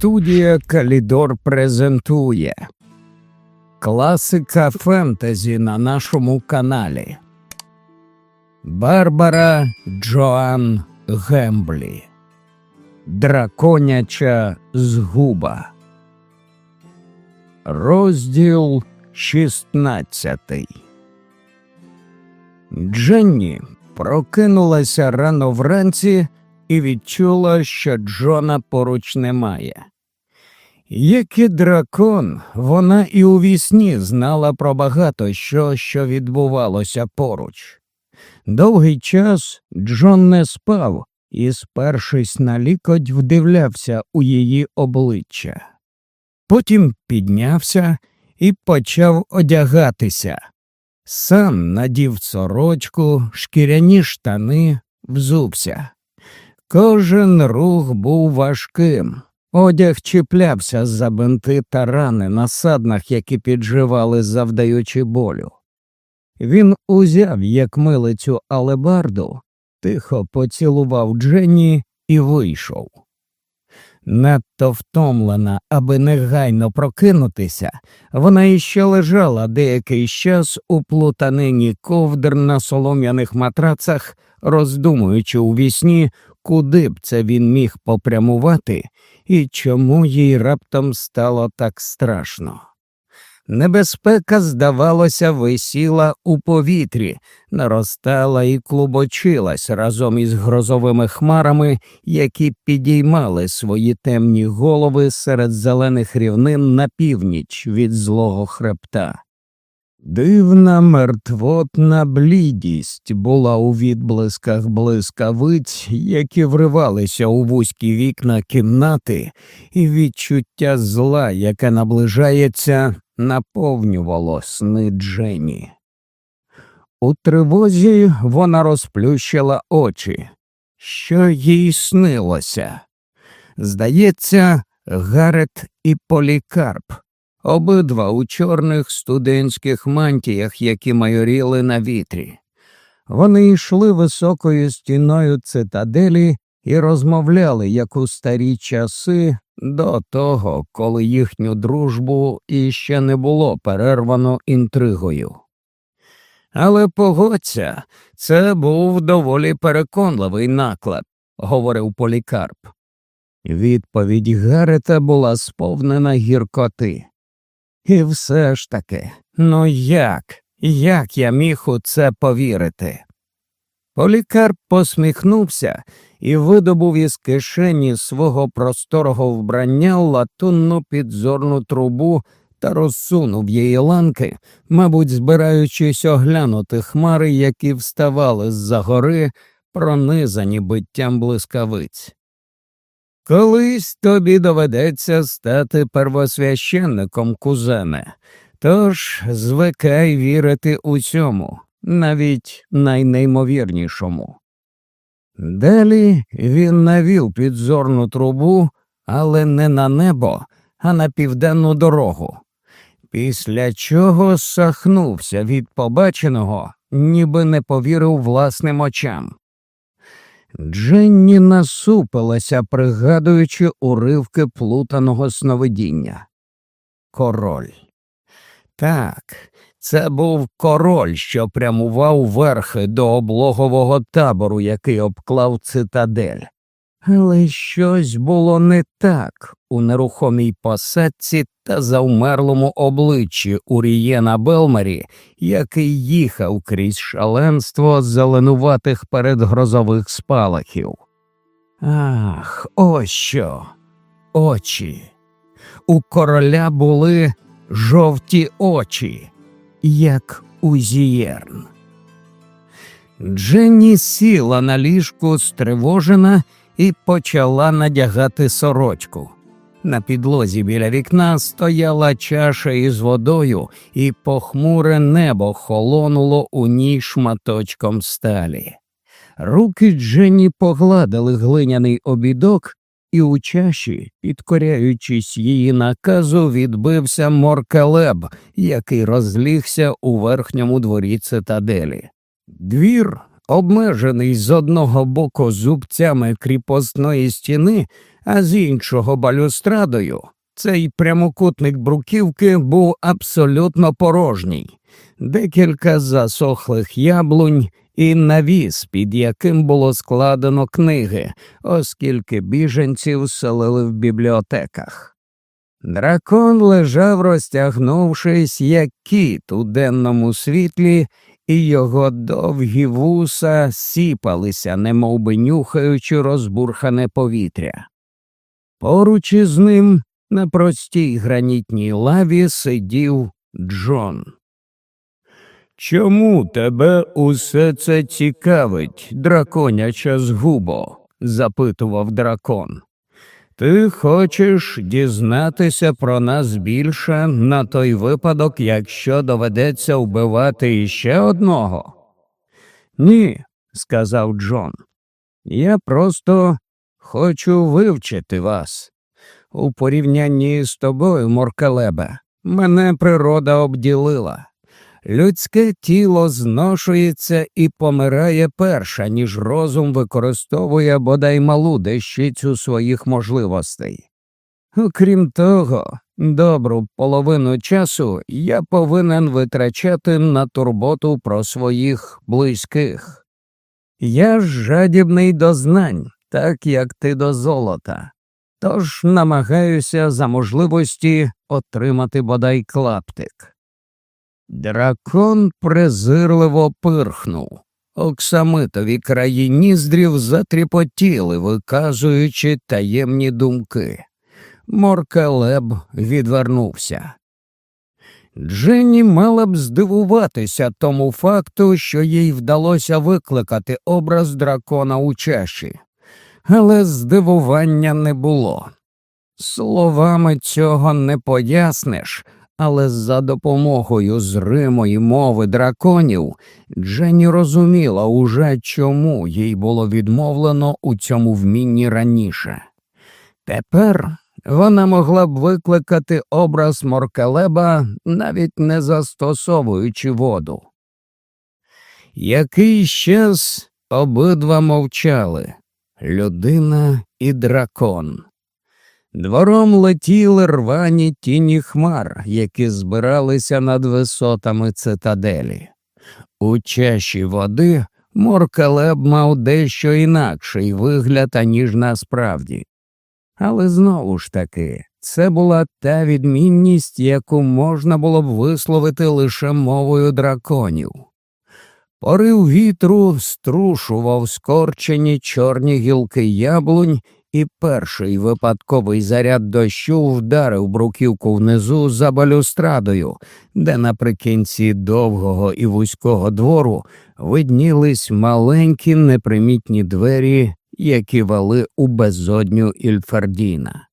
Студія Калідор презентує. Класика фентезі на нашому каналі. Барбара Джоан Гемблі. Драконяча згуба. Розділ 16 Дженні прокинулася рано вранці і відчула, що Джона поруч немає. Як і дракон, вона і у вісні знала про багато що, що відбувалося поруч. Довгий час Джон не спав і, спершись на лікоть, вдивлявся у її обличчя. Потім піднявся і почав одягатися. Сам надів сорочку, шкіряні штани, взувся. Кожен рух був важким. Одяг чіплявся за бинти та рани на саднах, які підживали, завдаючи болю. Він узяв, як милицю алебарду, тихо поцілував Дженні і вийшов. Надто втомлена, аби негайно прокинутися, вона іще лежала деякий час у плутанині ковдр на солом'яних матрацах, роздумуючи у вісні, куди б це він міг попрямувати і чому їй раптом стало так страшно. Небезпека, здавалося, висіла у повітрі, наростала і клубочилась разом із грозовими хмарами, які підіймали свої темні голови серед зелених рівнин на північ від злого хребта. Дивна мертвотна блідість була у відблисках блискавиць, які вривалися у вузькі вікна кімнати, і відчуття зла, яке наближається, наповнювало сни Джені. У тривозі вона розплющила очі. Що їй снилося? Здається, Гарет і Полікарп обидва у чорних студентських мантіях, які майоріли на вітрі. Вони йшли високою стіною цитаделі і розмовляли, як у старі часи, до того, коли їхню дружбу іще не було перервано інтригою. Але погодься, це був доволі переконливий наклад, говорив Полікарп. Відповідь Гарета була сповнена гіркоти. І все ж таки, ну як, як я міг у це повірити? Полікарп посміхнувся і видобув із кишені свого просторого вбрання латунну підзорну трубу та розсунув її ланки, мабуть, збираючись оглянути хмари, які вставали з за гори, пронизані биттям блискавиць. Колись тобі доведеться стати первосвященником, кузене, тож звикай вірити у цьому, навіть найнеймовірнішому. Далі він навів підзорну трубу, але не на небо, а на південну дорогу, після чого сахнувся від побаченого, ніби не повірив власним очам. Дженні насупилася, пригадуючи уривки плутаного сновидіння. Король. Так, це був король, що прямував верхи до облогового табору, який обклав цитадель. Але щось було не так у нерухомій посадці та завмерлому обличчі Урієна Белмері, який їхав крізь шаленство зеленуватих передгрозових спалахів. Ах, ось що, очі. У короля були жовті очі, як у зієрн. Дженні сіла на ліжку стривожена і почала надягати сорочку. На підлозі біля вікна стояла чаша із водою, і похмуре небо холонуло у ній шматочком сталі. Руки Дженні погладили глиняний обідок, і у чаші, підкоряючись її наказу, відбився моркалеб, який розлігся у верхньому дворі цитаделі. Двір обмежений з одного боку зубцями кріпосної стіни, а з іншого балюстрадою цей прямокутник бруківки був абсолютно порожній, декілька засохлих яблунь і навіс, під яким було складено книги, оскільки біженців селили в бібліотеках. Дракон лежав, розтягнувшись, як кіт у денному світлі, і його довгі вуса сіпалися, немов би нюхаючи розбурхане повітря. Поруч із ним на простій гранітній лаві сидів Джон. Чому тебе усе це цікавить, драконяча згубо? запитував дракон. Ти хочеш дізнатися про нас більше на той випадок, якщо доведеться вбивати іще одного? Ні, сказав Джон. Я просто хочу вивчити вас. У порівнянні з тобою, Моркалебе, мене природа обділила. Людське тіло зношується і помирає перша, ніж розум використовує бодай малу дещицю своїх можливостей. Окрім того, добру половину часу я повинен витрачати на турботу про своїх близьких. Я ж жадібний до знань, так як ти до золота, тож намагаюся за можливості отримати бодай клаптик. Дракон презирливо пирхнув. Оксамитові краї ніздрів затріпотіли, виказуючи таємні думки. Моркалеб відвернувся. Дженні мала б здивуватися тому факту, що їй вдалося викликати образ дракона у чаші, але здивування не було. Словами цього не поясниш але за допомогою зримої мови драконів Дженні розуміла уже, чому їй було відмовлено у цьому вмінні раніше. Тепер вона могла б викликати образ Моркелеба, навіть не застосовуючи воду. Який час обидва мовчали людина і дракон. Двором летіли рвані тіні хмар, які збиралися над висотами цитаделі. У чаші води Моркалеб мав дещо інакший вигляд, аніж насправді. Але знову ж таки, це була та відмінність, яку можна було б висловити лише мовою драконів. Порив вітру струшував скорчені чорні гілки яблунь і перший випадковий заряд дощу вдарив бруківку внизу за балюстрадою, де наприкінці довгого і вузького двору виднілись маленькі непримітні двері, які вели у безодню Ільфардіна.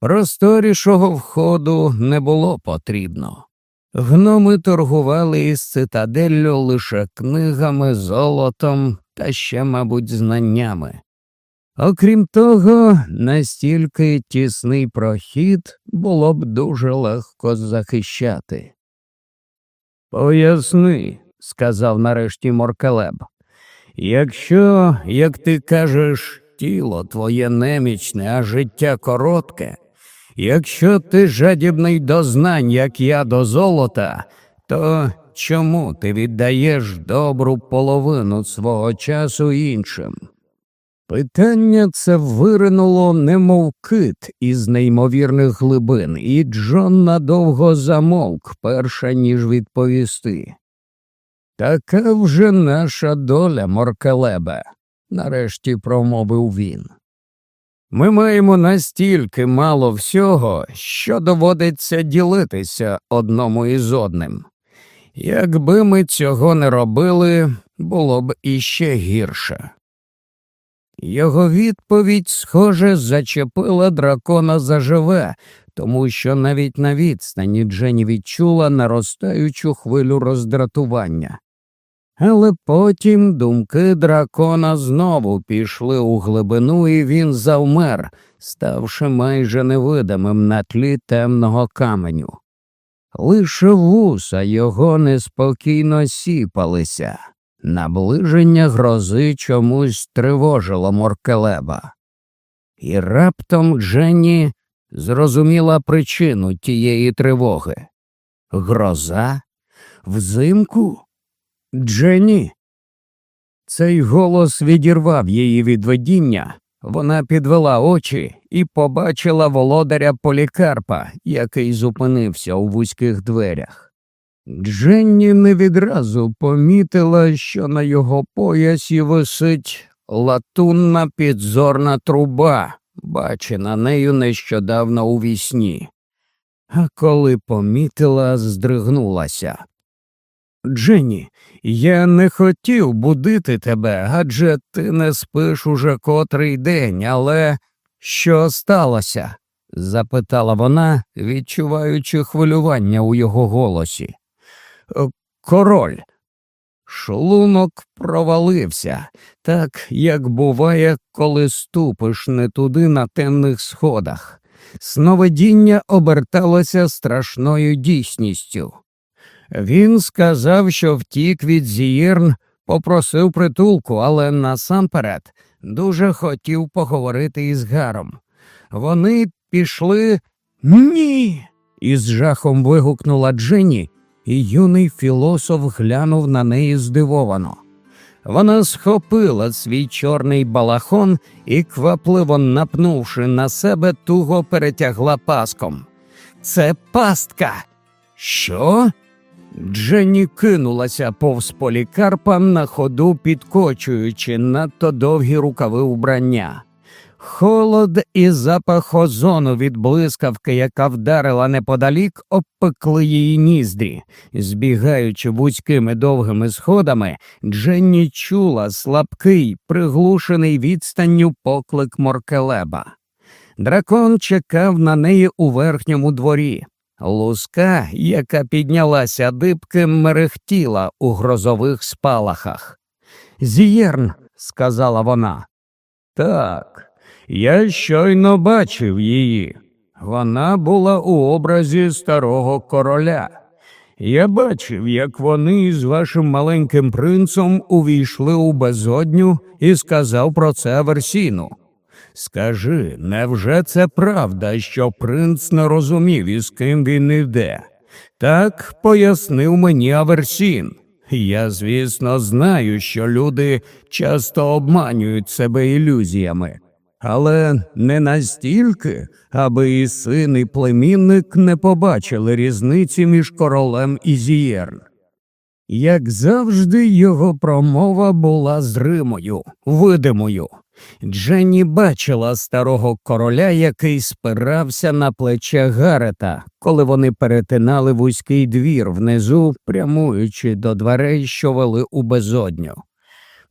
Просторішого входу не було потрібно. Гноми торгували із цитаделлю лише книгами, золотом та ще, мабуть, знаннями. Окрім того, настільки тісний прохід було б дуже легко захищати. Поясни, сказав нарешті Моркелеб, якщо, як ти кажеш, тіло твоє немічне, а життя коротке, якщо ти жадібний до знань, як я до золота, то чому ти віддаєш добру половину свого часу іншим? Питання це виринуло, немов кит із неймовірних глибин, і Джон надовго замовк, перша ніж відповісти. Така вже наша доля, Моркелебе, нарешті промовив він. Ми маємо настільки мало всього, що доводиться ділитися одному із одним. Якби ми цього не робили, було б іще гірше. Його відповідь, схоже, зачепила дракона заживе, тому що навіть на відстані Джені відчула наростаючу хвилю роздратування. Але потім думки дракона знову пішли у глибину, і він завмер, ставши майже невидимим на тлі темного каменю. Лише вуса його неспокійно сіпалися. Наближення грози чомусь тривожило Моркелеба. І раптом Дженні зрозуміла причину тієї тривоги. Гроза? Взимку? Дженні. Цей голос відірвав її від видіння. Вона підвела очі і побачила володаря полікарпа, який зупинився у вузьких дверях. Дженні не відразу помітила, що на його поясі висить латунна підзорна труба, бачена нею нещодавно у вісні. А коли помітила, здригнулася. Дженні, я не хотів будити тебе, адже ти не спиш уже котрий день, але що сталося? запитала вона, відчуваючи хвилювання у його голосі. «Е, король. Шлунок провалився, так як буває, коли ступиш не туди на темних сходах. Сновидіння оберталося страшною дійсністю. Він сказав, що втік від зієрн, попросив притулку, але насамперед дуже хотів поговорити із Гаром. Вони пішли ні. із жахом вигукнула Дженні, і юний філософ глянув на неї здивовано. Вона схопила свій чорний балахон і, квапливо напнувши на себе, туго перетягла паском. Це пастка. Що? Дженні кинулася повз полікарпа на ходу, підкочуючи надто довгі рукави убрання. Холод і запах озону від блискавки, яка вдарила неподалік, обпекли її ніздрі. Збігаючи вузькими довгими сходами, Дженні чула слабкий, приглушений відстанню поклик Моркелеба. Дракон чекав на неї у верхньому дворі. Луска, яка піднялася дибким, мерехтіла у грозових спалахах. Зієрн, сказала вона. Так, я щойно бачив її. Вона була у образі старого короля. Я бачив, як вони з вашим маленьким принцем увійшли у безодню і сказав про це Аверсіну. Скажи, невже це правда, що принц не розумів, із ким він йде? Так пояснив мені Аверсін. Я, звісно, знаю, що люди часто обманюють себе ілюзіями, але не настільки, аби і син, і племінник не побачили різниці між королем і Зієрн. Як завжди, його промова була зримою, видимою. Дженні бачила старого короля, який спирався на плече Гарета, коли вони перетинали вузький двір внизу, прямуючи до дверей, що вели у безодню.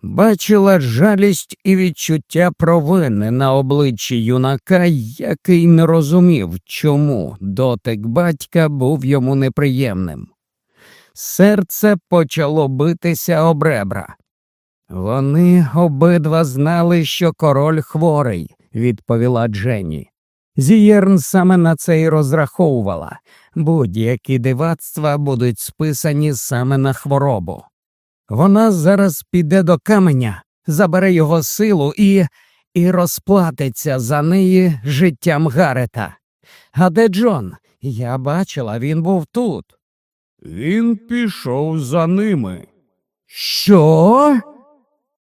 Бачила жалість і відчуття провини на обличчі юнака, який не розумів, чому дотик батька був йому неприємним. Серце почало битися об ребра. Вони обидва знали, що король хворий, відповіла Дженні. Зієрн саме на це й розраховувала будь-які дивацтва будуть списані саме на хворобу. Вона зараз піде до каменя, забере його силу і і розплатиться за неї життям Гарета. А де Джон? Я бачила, він був тут. Він пішов за ними. Що?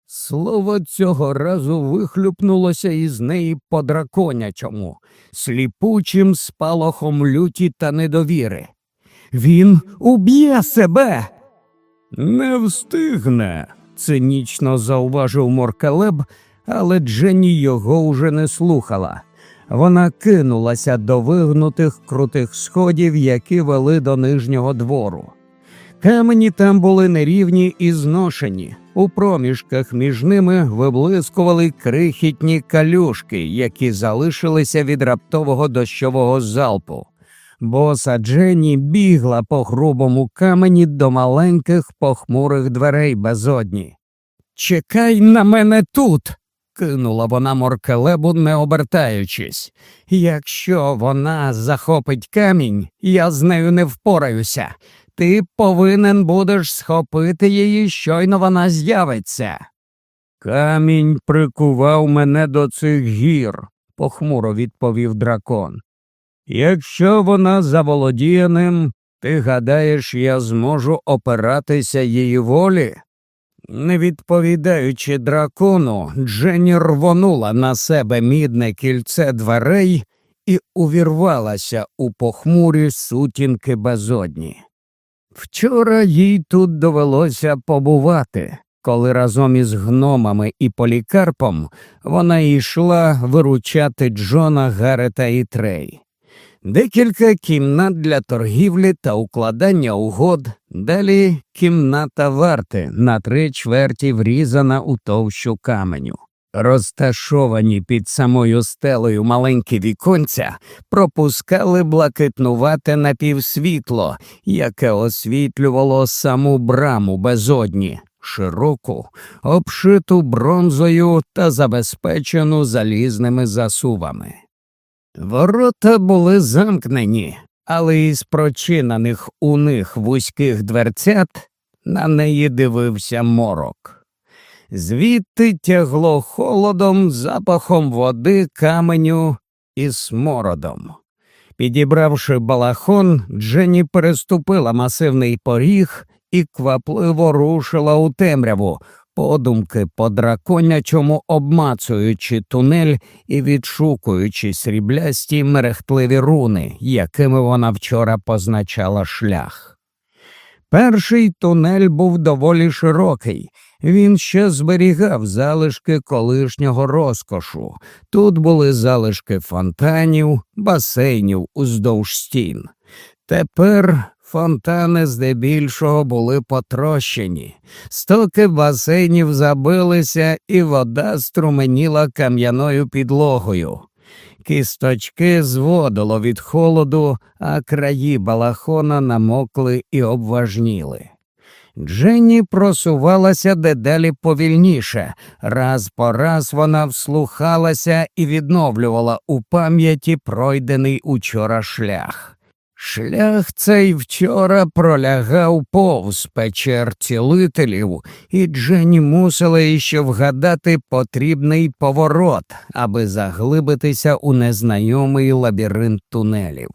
Слово цього разу вихлюпнулося із неї по драконячому, сліпучим спалахом люті та недовіри. Він уб'є себе. Не встигне, цинічно зауважив Моркалеб, але Дженні його уже не слухала. Вона кинулася до вигнутих крутих сходів, які вели до нижнього двору. Камені там були нерівні і зношені. У проміжках між ними виблискували крихітні калюшки, які залишилися від раптового дощового залпу. Боса Дженні бігла по грубому камені до маленьких похмурих дверей безодні. Чекай на мене тут. кинула вона моркелебу, не обертаючись. Якщо вона захопить камінь, я з нею не впораюся. Ти повинен будеш схопити її, щойно вона з'явиться. Камінь прикував мене до цих гір, похмуро відповів дракон. Якщо вона заволодіє ним, ти гадаєш, я зможу опиратися її волі? Не відповідаючи дракону, Дженні рвонула на себе мідне кільце дверей і увірвалася у похмурі сутінки безодні. Вчора їй тут довелося побувати, коли разом із гномами і полікарпом вона йшла виручати Джона Гарета і Трей. Декілька кімнат для торгівлі та укладання угод, далі кімната варти на три чверті врізана у товщу каменю. Розташовані під самою стелею маленькі віконця пропускали блакитнувате напівсвітло, яке освітлювало саму браму безодні, широку, обшиту бронзою та забезпечену залізними засувами. Ворота були замкнені, але із прочинених у них вузьких дверцят на неї дивився морок. Звідти тягло холодом, запахом води, каменю і смородом. Підібравши балахон, Дженні переступила масивний поріг і квапливо рушила у темряву, подумки по драконячому обмацуючи тунель і відшукуючи сріблясті мерехтливі руни, якими вона вчора позначала шлях. Перший тунель був доволі широкий. Він ще зберігав залишки колишнього розкошу. Тут були залишки фонтанів, басейнів уздовж стін. Тепер Фонтани здебільшого були потрощені, стоки басейнів забилися, і вода струменіла кам'яною підлогою. Кісточки зводило від холоду, а краї балахона намокли і обважніли. Дженні просувалася дедалі повільніше, раз по раз вона вслухалася і відновлювала у пам'яті пройдений учора шлях. Шлях цей вчора пролягав повз печер цілителів, і Дженні мусила іще вгадати потрібний поворот, аби заглибитися у незнайомий лабіринт тунелів.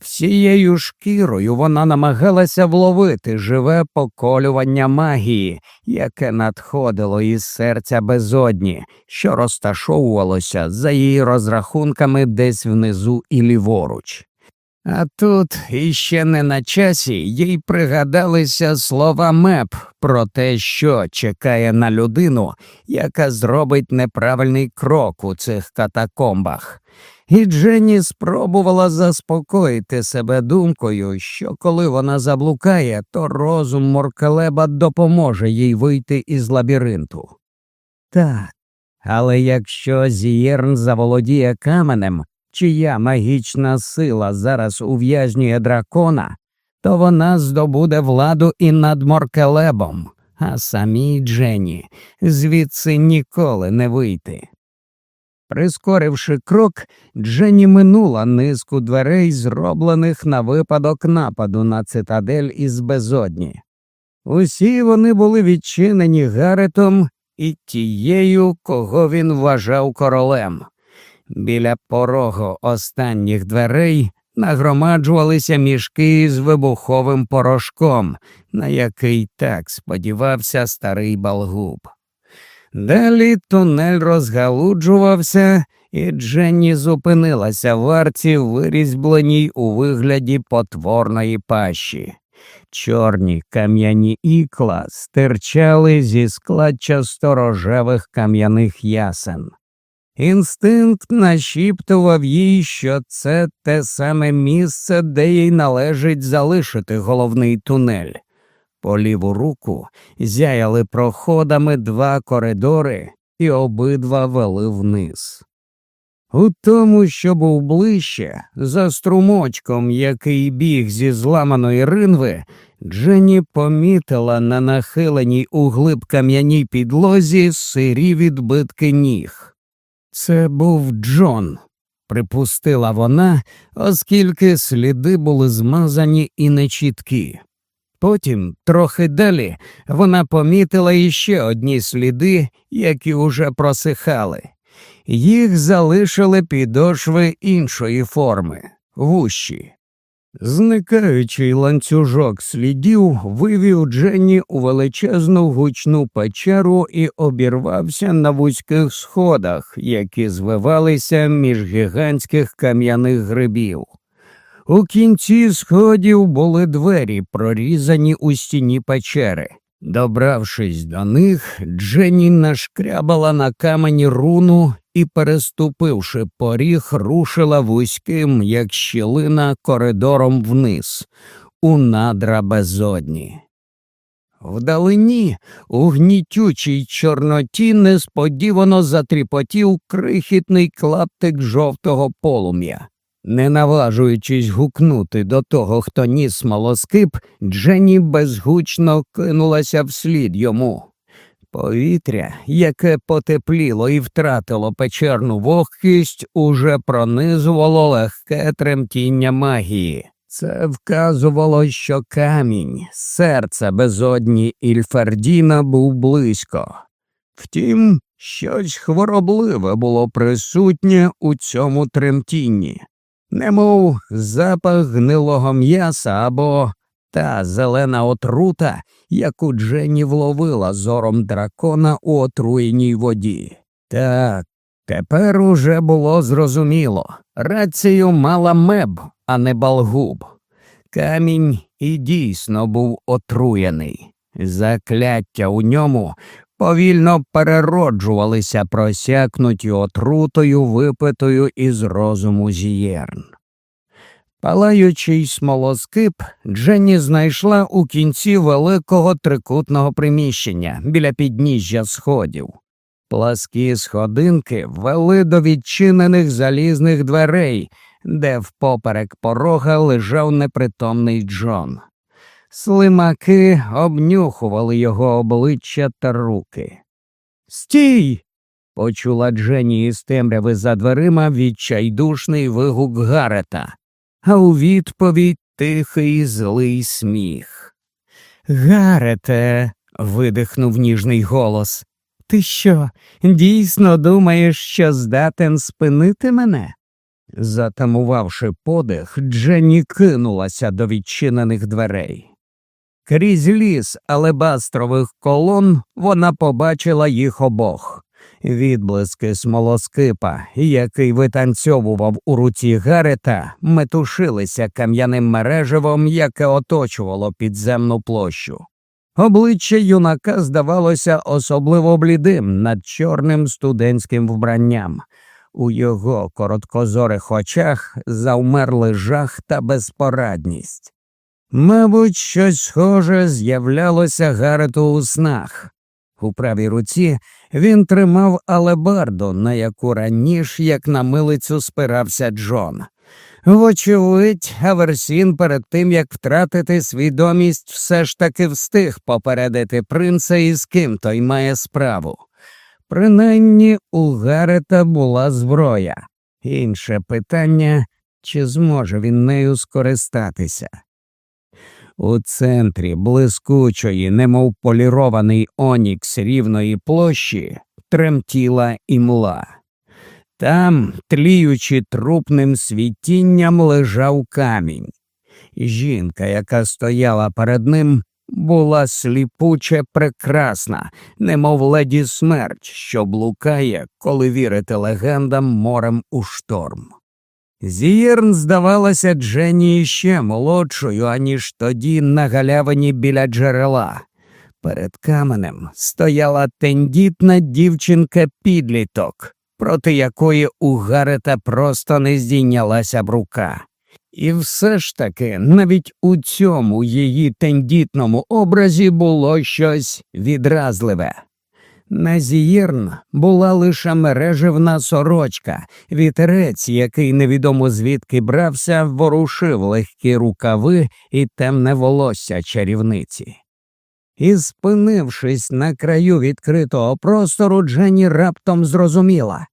Всією шкірою вона намагалася вловити живе поколювання магії, яке надходило із серця безодні, що розташовувалося за її розрахунками десь внизу і ліворуч. А тут іще не на часі їй пригадалися слова меп про те, що чекає на людину, яка зробить неправильний крок у цих катакомбах. І Дженні спробувала заспокоїти себе думкою, що коли вона заблукає, то розум Моркелеба допоможе їй вийти із лабіринту. Так, але якщо Зієрн заволодіє каменем, чия магічна сила зараз ув'язнює дракона, то вона здобуде владу і над Моркелебом, а самій Дженні звідси ніколи не вийти. Прискоривши крок, Дженні минула низку дверей, зроблених на випадок нападу на цитадель із безодні. Усі вони були відчинені Гаретом і тією, кого він вважав королем. Біля порогу останніх дверей нагромаджувалися мішки з вибуховим порошком, на який так сподівався старий балгуб. Далі тунель розгалуджувався, і Дженні зупинилася в арці, вирізбленій у вигляді потворної пащі. Чорні кам'яні ікла стирчали зі складчасто рожевих кам'яних ясен. Інстинкт нашіптував їй, що це те саме місце, де їй належить залишити головний тунель. По ліву руку зяяли проходами два коридори, і обидва вели вниз. У тому, що був ближче, за струмочком, який біг зі зламаної ринви, Дженні помітила на нахиленій у глиб кам'яній підлозі сирі відбитки ніг. Це був Джон, припустила вона, оскільки сліди були змазані і нечіткі. Потім, трохи далі, вона помітила іще одні сліди, які уже просихали. їх залишили підошви іншої форми вущі. Зникаючий ланцюжок слідів вивів Дженні у величезну гучну печеру і обірвався на вузьких сходах, які звивалися між гігантських кам'яних грибів. У кінці сходів були двері, прорізані у стіні печери. Добравшись до них, Дженні нашкрябала на камені руну і, переступивши поріг, рушила вузьким, як щілина, коридором вниз, у надра безодні. Вдалині, у гнітючій Чорноті, несподівано затріпотів крихітний клаптик жовтого полум'я. Не наважуючись гукнути до того, хто ніс смолоскип, Дженні безгучно кинулася вслід йому. Повітря, яке потепліло і втратило печерну вогкість, уже пронизувало легке тремтіння магії. Це вказувало, що камінь, серце безодні Ільфардіна був близько. Втім, щось хворобливе було присутнє у цьому тремтінні, немов запах гнилого м'яса або та зелена отрута, яку Дженні вловила зором дракона у отруєній воді. Так, тепер уже було зрозуміло рацію мала меб, а не балгуб. Камінь і дійсно був отруєний. Закляття у ньому повільно перероджувалися просякнуті отрутою, випитою із розуму зієрн. Палаючий смолоскип Дженні знайшла у кінці великого трикутного приміщення біля підніжжя сходів. Пласкі сходинки вели до відчинених залізних дверей, де впоперек порога лежав непритомний Джон. Слимаки обнюхували його обличчя та руки. Стій! почула Дженні із темряви за дверима відчайдушний вигук Гарета а у відповідь тихий злий сміх. Гарете, видихнув ніжний голос. Ти що, дійсно думаєш, що здатен спинити мене? Затамувавши подих, Дженні кинулася до відчинених дверей. Крізь ліс алебастрових колон вона побачила їх обох. Відблиски смолоскипа, який витанцьовував у руці Гарета, метушилися кам'яним мереживом, яке оточувало підземну площу. Обличчя юнака здавалося особливо блідим над чорним студентським вбранням. У його короткозорих очах завмерли жах та безпорадність. Мабуть, щось схоже з'являлося Гарету у снах. У правій руці він тримав алебарду, на яку раніше, як на милицю, спирався Джон. Вочевидь, Аверсін перед тим як втратити свідомість, все ж таки встиг попередити принца і з ким той має справу. Принаймні у Гарета була зброя. Інше питання, чи зможе він нею скористатися. У центрі блискучої, немов полірований онікс рівної площі, тремтіла імла. Там, тліючи трупним світінням, лежав камінь. Жінка, яка стояла перед ним, була сліпуче прекрасна, немов леді смерть, що блукає, коли вірити легендам морем у шторм. Зієрн здавалася Дженні ще молодшою, аніж тоді на галявині біля джерела. Перед каменем стояла тендітна дівчинка підліток, проти якої у Гарета просто не здійнялася б рука. І все ж таки навіть у цьому її тендітному образі було щось відразливе. На зієрн була лише мережевна сорочка, вітерець, який невідомо звідки брався, ворушив легкі рукави і темне волосся чарівниці. І, спинившись на краю відкритого простору, Дженні раптом зрозуміла.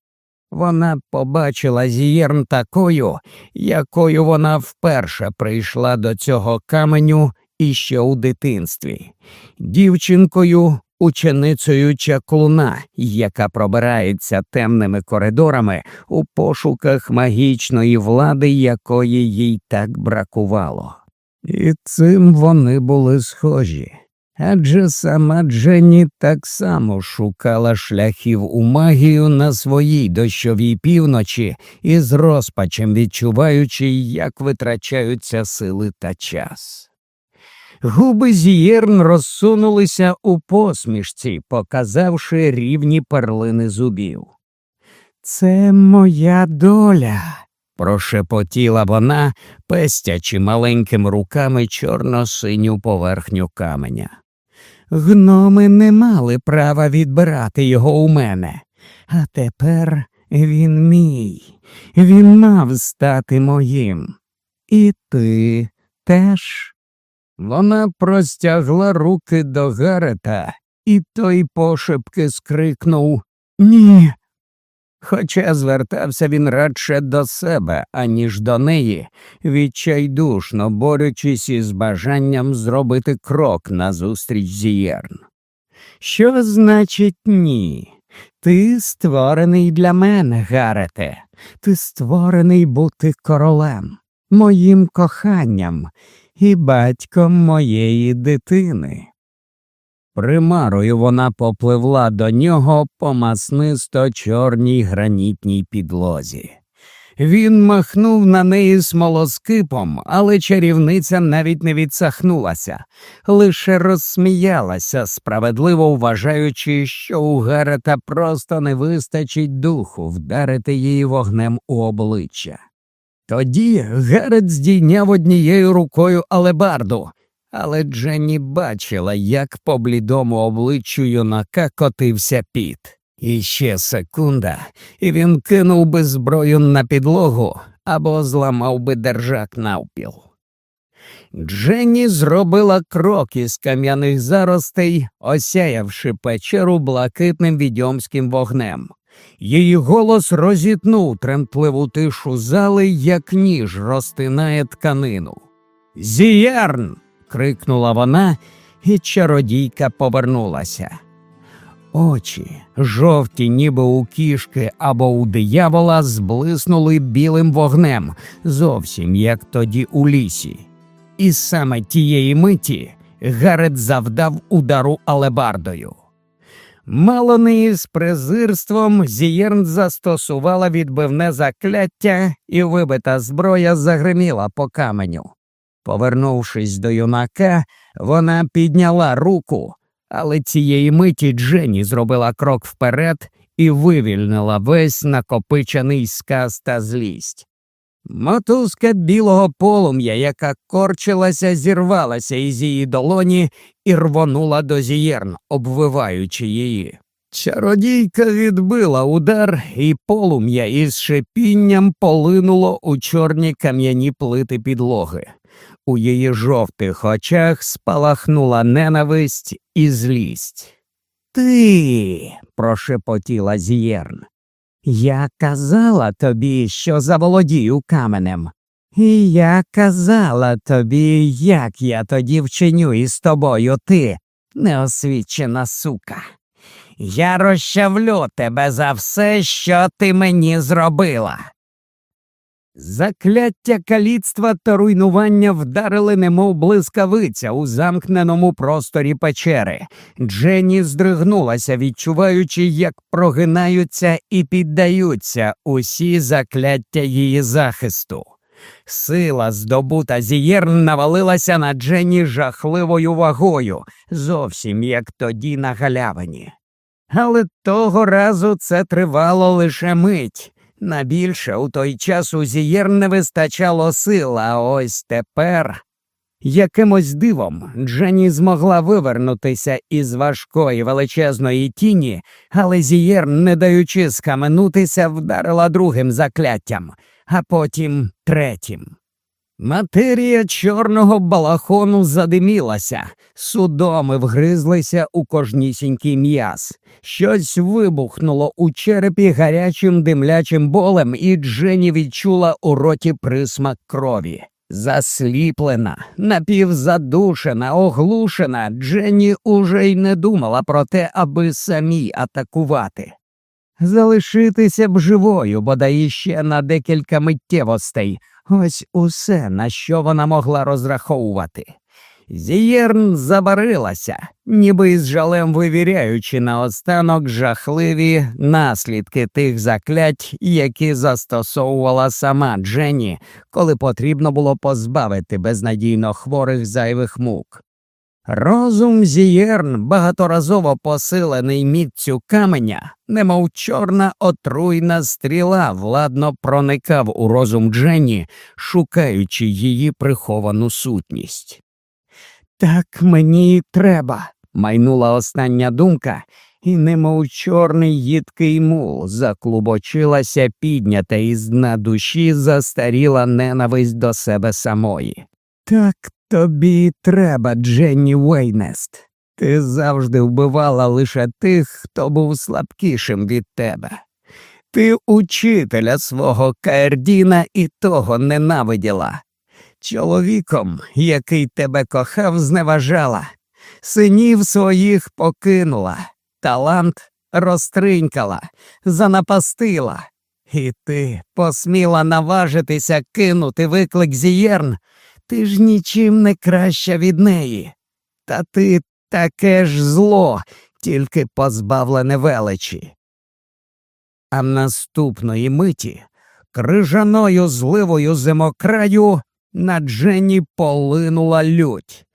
Вона побачила зієрн такою, якою вона вперше прийшла до цього каменю іще у дитинстві, дівчинкою ученицею чаклуна, яка пробирається темними коридорами у пошуках магічної влади, якої їй так бракувало. І цим вони були схожі. Адже сама Дженні так само шукала шляхів у магію на своїй дощовій півночі із розпачем відчуваючи, як витрачаються сили та час. Губи з'єрн розсунулися у посмішці, показавши рівні перлини зубів. Це моя доля, прошепотіла вона, пестячи маленькими руками чорно синю поверхню каменя. Гноми не мали права відбирати його у мене, а тепер він мій, він мав стати моїм. І ти теж. Вона простягла руки до Гарета, і той пошепки скрикнув Ні. Хоча звертався він радше до себе, аніж до неї, відчайдушно борючись із бажанням зробити крок назустріч Зієрн. Що значить ні? Ти створений для мене, Гарете, ти створений бути королем, моїм коханням і батьком моєї дитини. Примарою вона попливла до нього по маснисто чорній гранітній підлозі. Він махнув на неї смолоскипом, але чарівниця навіть не відсахнулася, лише розсміялася, справедливо вважаючи, що у Герета просто не вистачить духу вдарити її вогнем у обличчя. Тоді Герет здійняв однією рукою алебарду, але Дженні бачила, як по блідому обличчю юнака котився піт. І ще секунда, і він кинув би зброю на підлогу або зламав би держак навпіл. Дженні зробила крок із кам'яних заростей, осяявши печеру блакитним відьомським вогнем. Її голос розітнув тремтливу тишу зали, як ніж розтинає тканину. Зіярн. крикнула вона, і чародійка повернулася. Очі, жовті, ніби у кішки або у диявола, зблиснули білим вогнем, зовсім як тоді у лісі. І саме тієї миті Гарет завдав удару алебардою. Мало не із презирством Зієрн застосувала відбивне закляття, і вибита зброя загриміла по каменю. Повернувшись до юнака, вона підняла руку, але цієї миті Дженні зробила крок вперед і вивільнила весь накопичений сказ та злість. Мотузка білого полум'я, яка корчилася, зірвалася із її долоні і рвонула до зієрн, обвиваючи її. Чародійка відбила удар, і полум'я із шипінням полинуло у чорні кам'яні плити підлоги. У її жовтих очах спалахнула ненависть і злість. Ти, прошепотіла зієрн, я казала тобі, що заволодію каменем, і я казала тобі, як я тоді вчиню із тобою ти, неосвічена сука. Я розчавлю тебе за все, що ти мені зробила. Закляття каліцтва та руйнування вдарили, немов блискавиця у замкненому просторі печери. Дженні здригнулася, відчуваючи, як прогинаються і піддаються усі закляття її захисту. Сила, здобута зієрн, навалилася на Дженні жахливою вагою, зовсім як тоді на галявині. Але того разу це тривало лише мить. На більше у той час у Зієр не вистачало сил, а ось тепер. Якимось дивом Дженні змогла вивернутися із важкої величезної тіні, але Зієр, не даючи скаменутися, вдарила другим закляттям, а потім третім. Матерія чорного балахону задимілася, судоми вгризлися у кожнісінький м'яз. Щось вибухнуло у черепі гарячим димлячим болем, і Джені відчула у роті присмак крові. Засліплена, напівзадушена, оглушена, Дженні уже й не думала про те, аби самі атакувати. Залишитися б живою, бодай іще на декілька миттєвостей, ось усе, на що вона могла розраховувати. Зієрн забарилася, ніби із жалем вивіряючи наостанок жахливі наслідки тих заклять, які застосовувала сама Дженні, коли потрібно було позбавити безнадійно хворих зайвих мук. Розум Зієрн, багаторазово посилений міцю каменя, немов чорна отруйна стріла, владно проникав у розум Дженні, шукаючи її приховану сутність. Так мені і треба, майнула остання думка, і, немов чорний їдкий мул, заклубочилася піднята із дна душі застаріла ненависть до себе самої. Так тобі треба, Дженні Уейнест. Ти завжди вбивала лише тих, хто був слабкішим від тебе. Ти учителя свого Каердіна і того ненавиділа. Чоловіком, який тебе кохав, зневажала, синів своїх покинула, талант розтринькала, занапастила, і ти посміла наважитися кинути виклик зієрн, ти ж нічим не краща від неї. Та ти таке ж зло, тільки позбавлене величі. А наступної миті крижаною зливою зимокраю на Дженні полинула лють.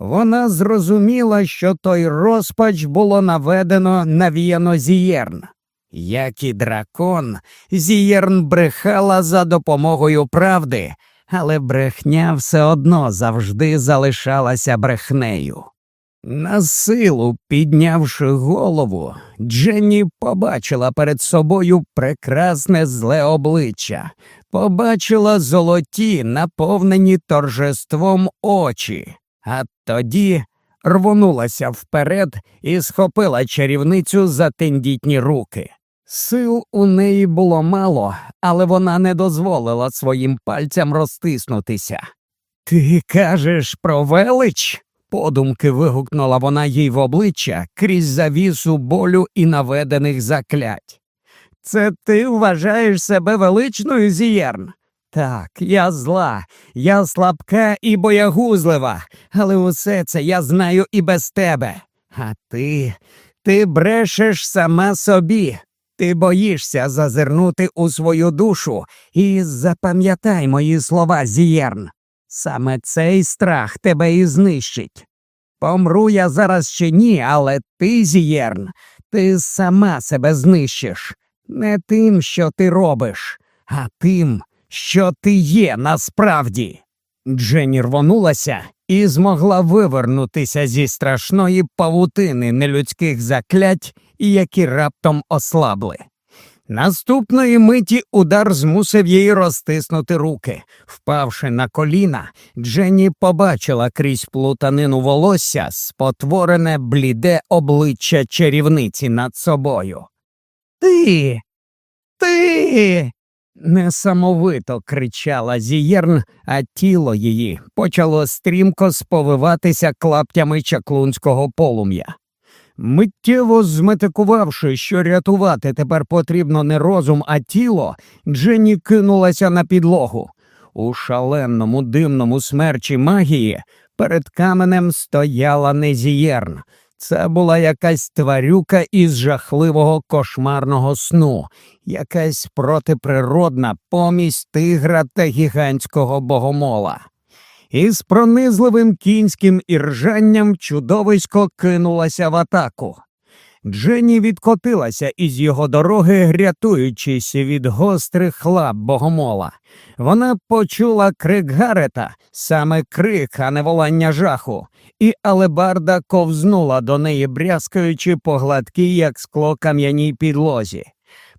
Вона зрозуміла, що той розпач було наведено навіяно Зієрн. Як і дракон, Зієрн брехала за допомогою правди, але брехня все одно завжди залишалася брехнею. На силу піднявши голову, Дженні побачила перед собою прекрасне зле обличчя, побачила золоті, наповнені торжеством очі, а тоді рвонулася вперед і схопила чарівницю за тендітні руки. Сил у неї було мало, але вона не дозволила своїм пальцям розтиснутися. Ти кажеш про велич? подумки вигукнула вона їй в обличчя крізь завісу болю і наведених заклять. Це ти вважаєш себе величною, Зієрн? Так, я зла, я слабка і боягузлива, але усе це я знаю і без тебе. А ти, ти брешеш сама собі. Ти боїшся зазирнути у свою душу і запам'ятай мої слова, Зієрн. Саме цей страх тебе і знищить. Помру я зараз чи ні, але ти, Зієрн, ти сама себе знищиш не тим, що ти робиш, а тим, що ти є насправді. Дженні рвонулася і змогла вивернутися зі страшної павутини нелюдських заклять, які раптом ослабли. Наступної миті удар змусив її розтиснути руки. Впавши на коліна, Дженні побачила крізь плутанину волосся спотворене бліде обличчя чарівниці над собою. Ти, ти. Несамовито кричала Зієрн, а тіло її почало стрімко сповиватися клаптями чаклунського полум'я. Миттєво зметикувавши, що рятувати тепер потрібно не розум, а тіло, Дженні кинулася на підлогу. У шаленому димному смерчі магії перед каменем стояла Незієрн. Це була якась тварюка із жахливого кошмарного сну, якась протиприродна помість тигра та гігантського богомола. Із пронизливим кінським іржанням чудовисько кинулася в атаку. Дженні відкотилася із його дороги, рятуючись від гострих лап богомола. Вона почула крик Гарета, саме крик, а не волання жаху, і алебарда ковзнула до неї, брязкаючи по гладкій, як скло кам'яній підлозі.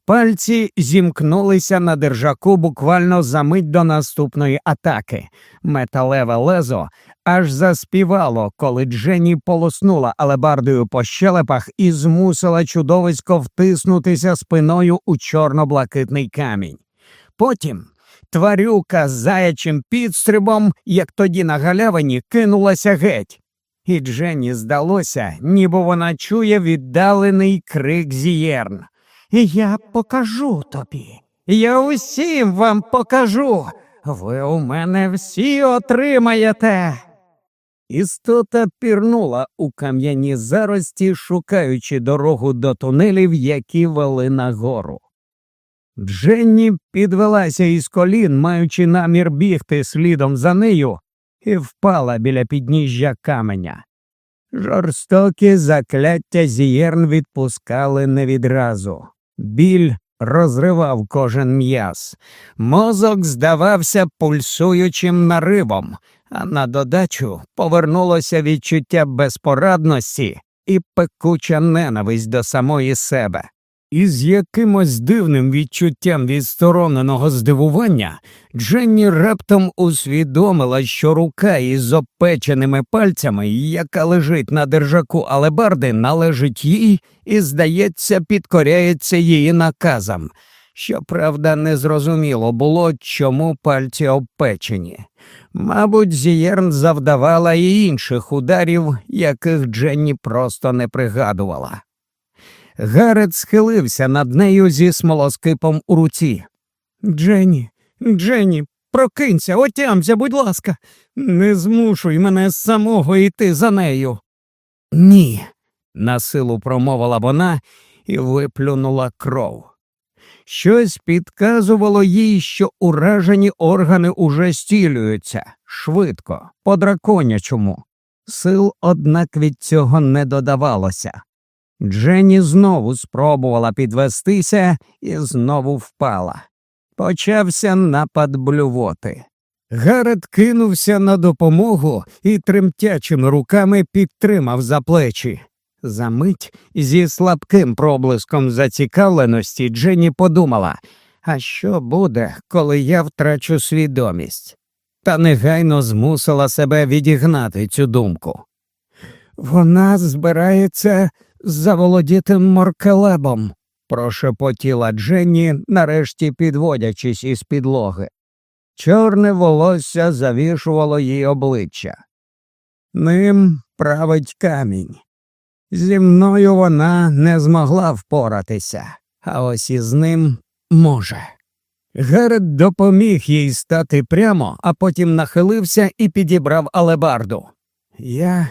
Пальці зімкнулися на держаку буквально за мить до наступної атаки. Металеве лезо аж заспівало, коли Дженні полоснула алебардою по щелепах і змусила чудовисько втиснутися спиною у чорно-блакитний камінь. Потім тварюка з заячим підстрибом, як тоді на галявині, кинулася геть. І Дженні здалося, ніби вона чує віддалений крик зієрн. Я покажу тобі. Я усім вам покажу. Ви у мене всі отримаєте. Істота пірнула у кам'яні зарості, шукаючи дорогу до тунелів, які вели нагору. Дженні підвелася із колін, маючи намір бігти слідом за нею, і впала біля підніжжя каменя. Жорстокі закляття зієрн відпускали не відразу. Біль розривав кожен м'яз. Мозок здавався пульсуючим наривом, а на додачу повернулося відчуття безпорадності і пекуча ненависть до самої себе. І з якимось дивним відчуттям відстороненого здивування Дженні раптом усвідомила, що рука із опеченими пальцями, яка лежить на держаку алебарди, належить їй і, здається, підкоряється її наказам. Щоправда, незрозуміло було, чому пальці обпечені. Мабуть, Зієрн завдавала і інших ударів, яких Дженні просто не пригадувала. Гарет схилився над нею зі смолоскипом у руці. Дженні, Дженні, прокинься, отямся, будь ласка, не змушуй мене самого йти за нею. Ні, насилу промовила вона і виплюнула кров. Щось підказувало їй, що уражені органи уже стілюються швидко, по драконячому. Сил, однак, від цього не додавалося. Дженні знову спробувала підвестися і знову впала. Почався напад блювоти. Гарет кинувся на допомогу і тремтячими руками підтримав за плечі. Замить зі слабким проблиском зацікавленості Дженні подумала, а що буде, коли я втрачу свідомість? Та негайно змусила себе відігнати цю думку. Вона збирається заволодіти моркелебом, прошепотіла Дженні, нарешті підводячись із підлоги. Чорне волосся завішувало їй обличчя. Ним править камінь. Зі мною вона не змогла впоратися, а ось із ним може. Герет допоміг їй стати прямо, а потім нахилився і підібрав алебарду. Я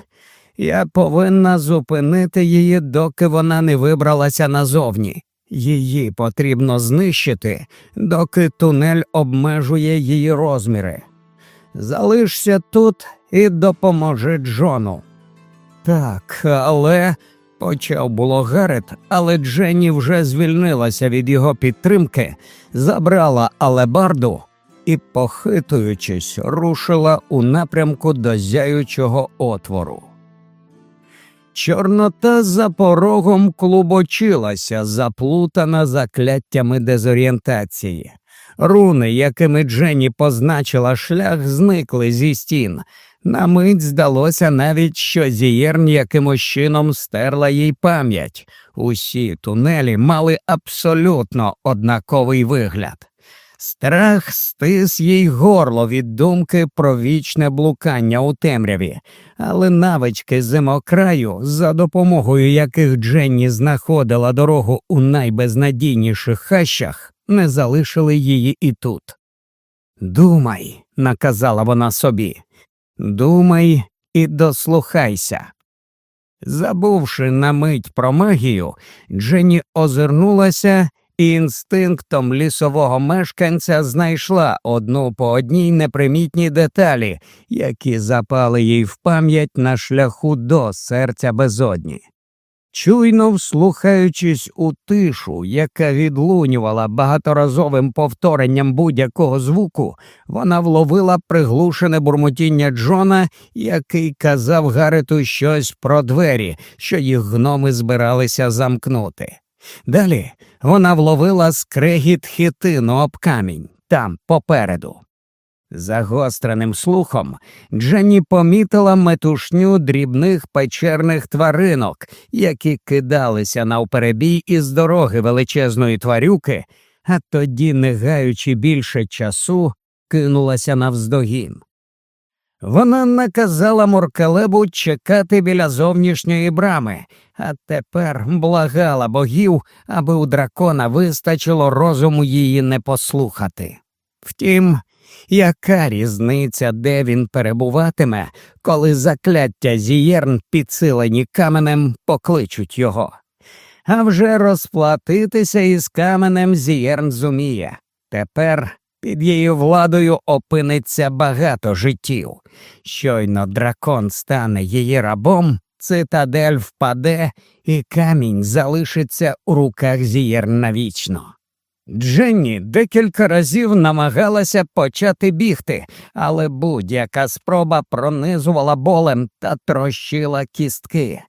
я повинна зупинити її, доки вона не вибралася назовні. Її потрібно знищити, доки тунель обмежує її розміри. Залишся тут і допоможи Джону. Так, але, почав було Гарет, але Дженні вже звільнилася від його підтримки, забрала алебарду і, похитуючись, рушила у напрямку до зяючого отвору. Чорнота за порогом клубочилася, заплутана закляттями дезорієнтації. Руни, якими Дженні позначила шлях, зникли зі стін. На мить здалося навіть, що Зієрн якимось чином стерла їй пам'ять. Усі тунелі мали абсолютно однаковий вигляд. Страх стис їй горло від думки про вічне блукання у темряві, але навички зимокраю, за допомогою яких Дженні знаходила дорогу у найбезнадійніших хащах, не залишили її і тут. Думай, наказала вона собі, думай і дослухайся. Забувши на мить про магію, Дженні озирнулася інстинктом лісового мешканця знайшла одну по одній непримітні деталі, які запали їй в пам'ять на шляху до серця безодні. Чуйно вслухаючись у тишу, яка відлунювала багаторазовим повторенням будь-якого звуку, вона вловила приглушене бурмотіння Джона, який казав Гарету щось про двері, що їх гноми збиралися замкнути. Далі вона вловила скрегіт хитину об камінь там попереду. Загостреним слухом Дженні помітила метушню дрібних печерних тваринок, які кидалися навперебій із дороги величезної тварюки, а тоді, не гаючи більше часу, кинулася навздогін. Вона наказала Моркалебу чекати біля зовнішньої брами, а тепер благала богів, аби у дракона вистачило розуму її не послухати. Втім, яка різниця, де він перебуватиме, коли закляття зієрн, підсилені каменем, покличуть його? А вже розплатитися із каменем зієрн зуміє. Тепер під її владою опиниться багато життів. Щойно дракон стане її рабом, цитадель впаде, і камінь залишиться у руках зієрн навічно. Дженні декілька разів намагалася почати бігти, але будь-яка спроба пронизувала болем та трощила кістки.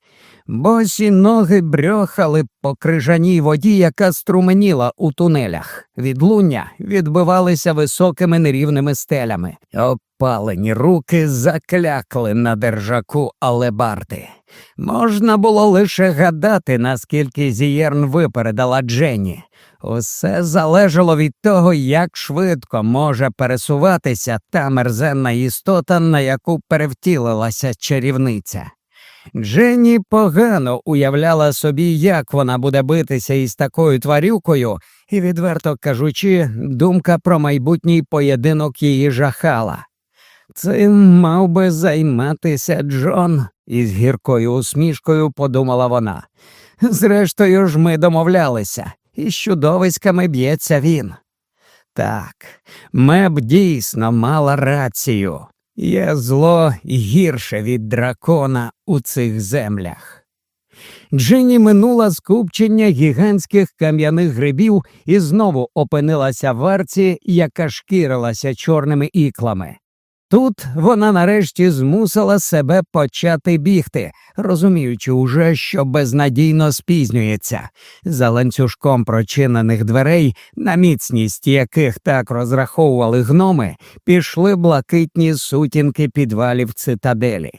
Босі ноги брьохали по крижаній воді, яка струменіла у тунелях. Відлуння відбивалися високими нерівними стелями. Опалені руки заклякли на держаку алебарди. Можна було лише гадати, наскільки зієрн випередила Дженні. Усе залежало від того, як швидко може пересуватися та мерзенна істота, на яку перевтілилася чарівниця. Дженні погано уявляла собі, як вона буде битися із такою тварюкою, і, відверто кажучи, думка про майбутній поєдинок її жахала. Цим мав би займатися Джон, із гіркою усмішкою подумала вона. Зрештою ж, ми домовлялися, і з чудовиськами б'ється він. Так, меб дійсно мала рацію. Є зло гірше від дракона у цих землях. Джині минула скупчення гігантських кам'яних грибів і знову опинилася в арці, яка шкірилася чорними іклами. Тут вона нарешті змусила себе почати бігти, розуміючи уже, що безнадійно спізнюється. За ланцюжком прочинених дверей, на міцність яких так розраховували гноми, пішли блакитні сутінки підвалів цитаделі.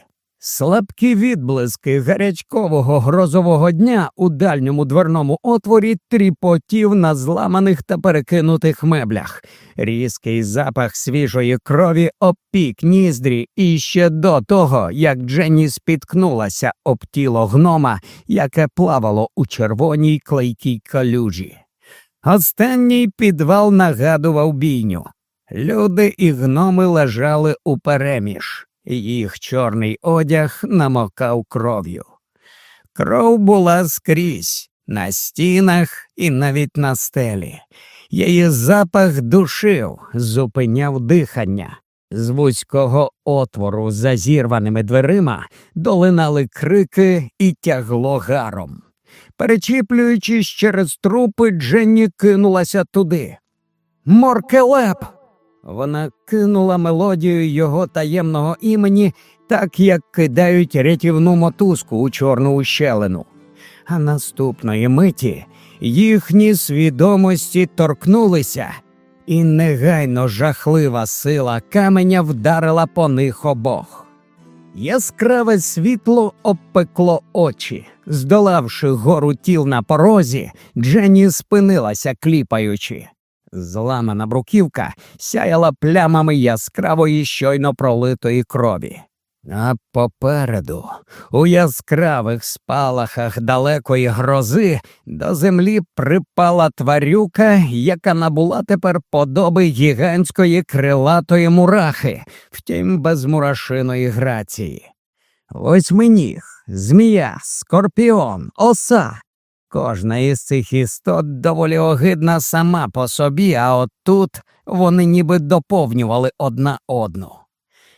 Слабкі відблиски гарячкового грозового дня у дальньому дверному отворі тріпотів на зламаних та перекинутих меблях. Різкий запах свіжої крові обпік ніздрі і ще до того, як Дженні спіткнулася об тіло гнома, яке плавало у червоній клейкій калюжі. Останній підвал нагадував бійню. Люди і гноми лежали у переміж. Їх чорний одяг намокав кров'ю. Кров була скрізь, на стінах і навіть на стелі. Її запах душив, зупиняв дихання. З вузького отвору за зірваними дверима долинали крики і тягло гаром. Перечіплюючись через трупи, Дженні кинулася туди. Моркелеп! Вона кинула мелодію його таємного імені, так як кидають рятівну мотузку у чорну ущелину. А наступної миті їхні свідомості торкнулися, і негайно жахлива сила каменя вдарила по них обох. Яскраве світло обпекло очі. Здолавши гору тіл на порозі, Дженні спинилася, кліпаючи. Зламана бруківка сяяла плямами яскравої щойно пролитої крові. А попереду, у яскравих спалахах далекої грози, до землі припала тварюка, яка набула тепер подоби гігантської крилатої мурахи, втім без мурашиної грації. Восьминіг, змія, скорпіон, оса Кожна із цих істот доволі огидна сама по собі, а от тут вони ніби доповнювали одна одну.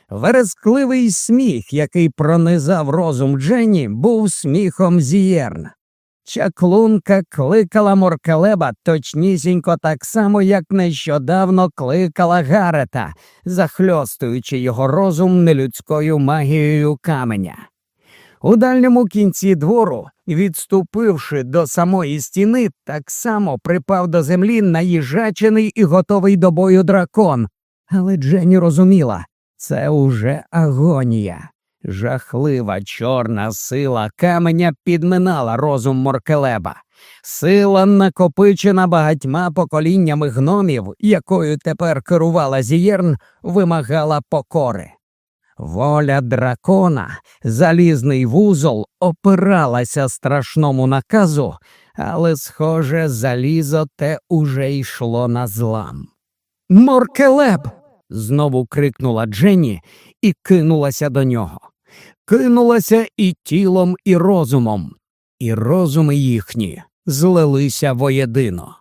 Верескливий сміх, який пронизав розум Дженні, був сміхом зієрн. Чаклунка кликала Моркелеба точнісінько так само, як нещодавно кликала Гарета, захльостуючи його розум нелюдською магією каменя. У дальньому кінці двору, відступивши до самої стіни, так само припав до землі наїжачений і готовий до бою дракон. Але Дженні розуміла це уже агонія. Жахлива чорна сила каменя підминала розум Моркелеба. Сила, накопичена багатьма поколіннями гномів, якою тепер керувала Зієрн, вимагала покори. Воля дракона, залізний вузол, опиралася страшному наказу, але, схоже, залізо те уже йшло на злам. Моркелеб. знову крикнула Дженні і кинулася до нього. Кинулася і тілом, і розумом, і розуми їхні злилися воєдино.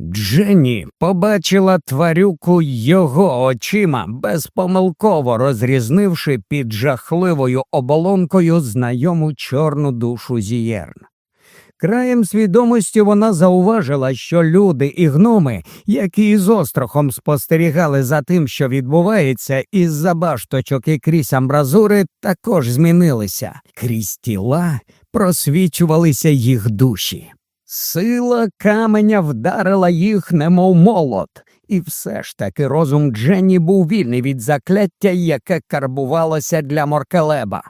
Дженні побачила тварюку його очима, безпомилково розрізнивши під жахливою оболонкою знайому чорну душу Зієрн. Краєм свідомості вона зауважила, що люди і гноми, які з острохом спостерігали за тим, що відбувається, із за башточок і крізь амбразури, також змінилися. Крізь тіла просвічувалися їх душі. Сила каменя вдарила їх, немов молот, і все ж таки розум Дженні був вільний від закляття, яке карбувалося для Моркелеба.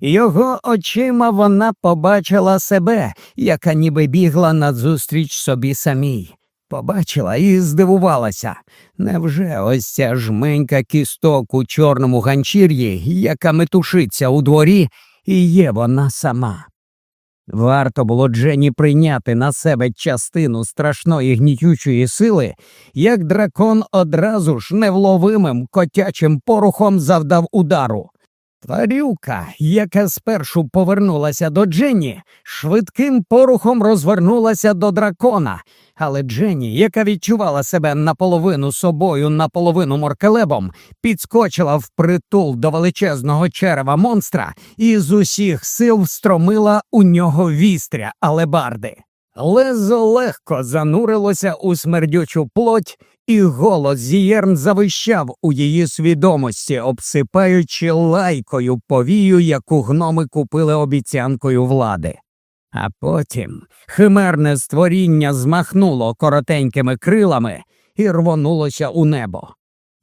Його очима вона побачила себе, яка ніби бігла назустріч собі самій. Побачила і здивувалася. Невже ось ця жменька кісток у чорному ганчір'ї, яка метушиться у дворі, і є вона сама? Варто було Джені прийняти на себе частину страшної гнітючої сили, як дракон одразу ж невловимим котячим порухом завдав удару. Тварюка, яка спершу повернулася до Дженні, швидким порухом розвернулася до дракона, але Дженні, яка відчувала себе наполовину собою, наполовину моркелебом, підскочила в притул до величезного черева монстра і з усіх сил встромила у нього вістря алебарди. Лезо легко занурилося у смердючу плоть, і голос Зієрн завищав у її свідомості, обсипаючи лайкою повію, яку гноми купили обіцянкою влади. А потім химерне створіння змахнуло коротенькими крилами і рвонулося у небо.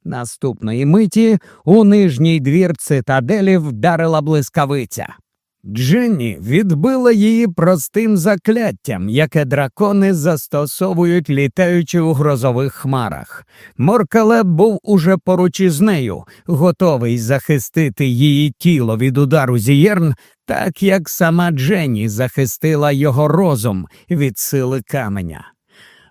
Наступної миті у нижній двір цитаделі вдарила блискавиця. Дженні відбила її простим закляттям, яке дракони застосовують, літаючи у грозових хмарах. Моркалеб був уже поруч із нею, готовий захистити її тіло від удару зієрн, так як сама Дженні захистила його розум від сили каменя.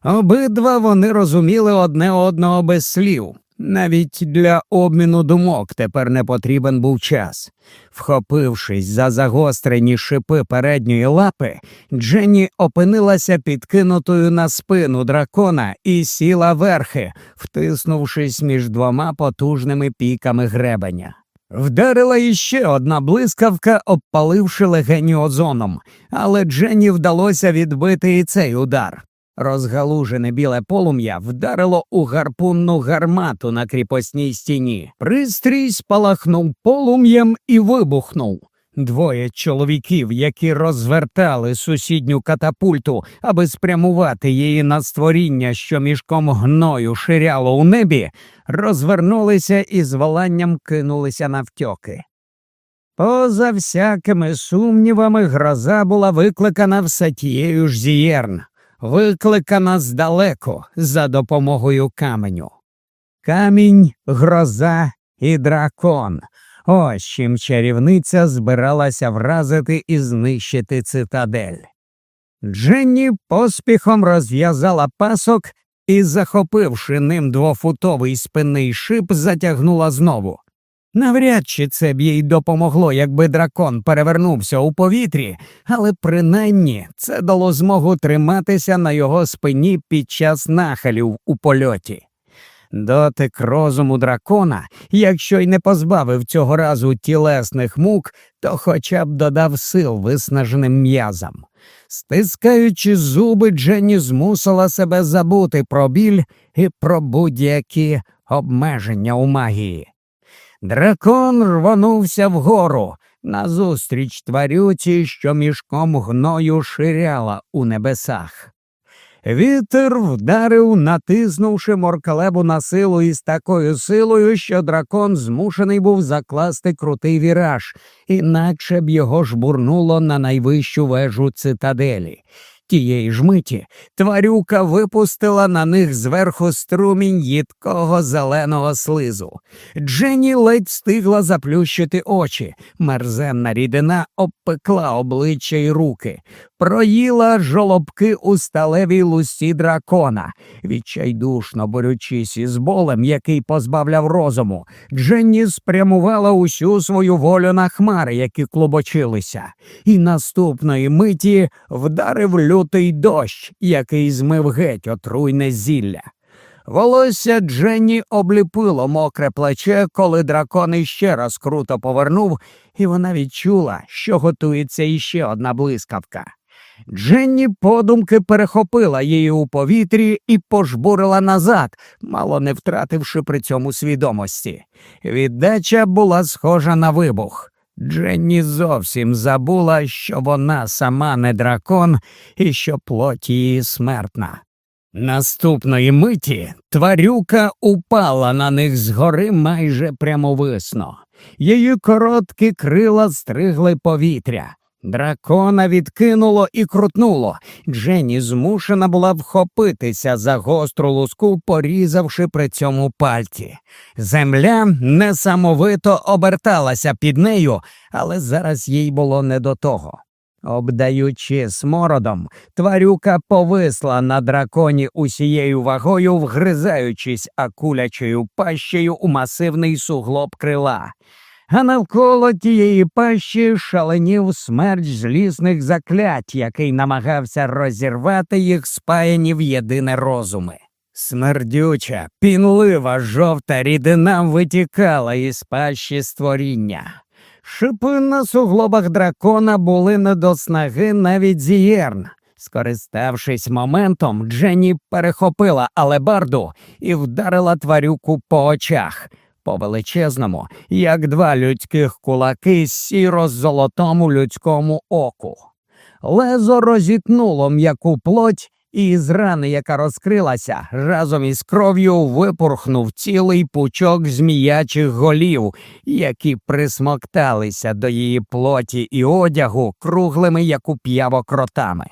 Обидва вони розуміли одне одного без слів. Навіть для обміну думок тепер не потрібен був час. Вхопившись за загострені шипи передньої лапи, Дженні опинилася підкинутою на спину дракона і сіла верхи, втиснувшись між двома потужними піками гребеня. Вдарила іще одна блискавка, обпаливши легені озоном, але Дженні вдалося відбити і цей удар. Розгалужене біле полум'я вдарило у гарпунну гармату на кріпосній стіні. Пристрій спалахнув полум'ям і вибухнув. Двоє чоловіків, які розвертали сусідню катапульту, аби спрямувати її на створіння, що мішком гною ширяло у небі, розвернулися і з воланням кинулися навтьоки. Поза всякими сумнівами, гроза була викликана все тією ж зієрн викликана здалеку за допомогою каменю. Камінь, гроза і дракон. Ось чим чарівниця збиралася вразити і знищити цитадель. Дженні поспіхом розв'язала пасок і, захопивши ним двофутовий спинний шип, затягнула знову. Навряд чи це б їй допомогло, якби дракон перевернувся у повітрі, але принаймні це дало змогу триматися на його спині під час нахилів у польоті. Дотик розуму дракона, якщо й не позбавив цього разу тілесних мук, то хоча б додав сил виснаженим м'язам. Стискаючи зуби, Дженні змусила себе забути про біль і про будь-які обмеження у магії. Дракон рвонувся вгору назустріч тварюці, що мішком гною ширяла у небесах. Вітер вдарив, натиснувши моркалебу на силу із такою силою, що дракон змушений був закласти крутий віраж, інакше б його жбурнуло на найвищу вежу цитаделі. Тієї ж миті тварюка випустила на них зверху струмінь їдкого зеленого слизу. Дженні ледь стигла заплющити очі. Мерзенна рідина обпекла обличчя й руки, проїла жолобки у сталевій лусі дракона. Відчайдушно борючись із болем, який позбавляв розуму, Дженні спрямувала усю свою волю на хмари, які клубочилися, і наступної миті вдарив лютий дощ, який змив геть отруйне зілля. Волосся Дженні обліпило мокре плече, коли дракон іще раз круто повернув, і вона відчула, що готується іще одна блискавка. Дженні подумки перехопила її у повітрі і пожбурила назад, мало не втративши при цьому свідомості. Віддача була схожа на вибух. Дженні зовсім забула, що вона сама не дракон і що плоть її смертна. Наступної миті тварюка упала на них згори майже прямовисно. Її короткі крила стригли повітря. Дракона відкинуло і крутнуло. Дженні змушена була вхопитися за гостру луску, порізавши при цьому пальці. Земля несамовито оберталася під нею, але зараз їй було не до того. Обдаючи смородом, тварюка повисла на драконі усією вагою, вгризаючись акулячою пащею у масивний суглоб крила а навколо тієї пащі шаленів смерч злісних заклять, який намагався розірвати їх спаяні в єдине розуми. Смердюча, пінлива жовта рідина витікала із пащі створіння. Шипи на суглобах дракона були не до снаги навіть зієрн. Скориставшись моментом, Дженні перехопила алебарду і вдарила тварюку по очах по величезному, як два людських кулаки сіро золотому людському оку. Лезо розітнуло м'яку плоть, і з рани, яка розкрилася, разом із кров'ю випорхнув цілий пучок зміячих голів, які присмокталися до її плоті і одягу круглими, як у п'явок ротами.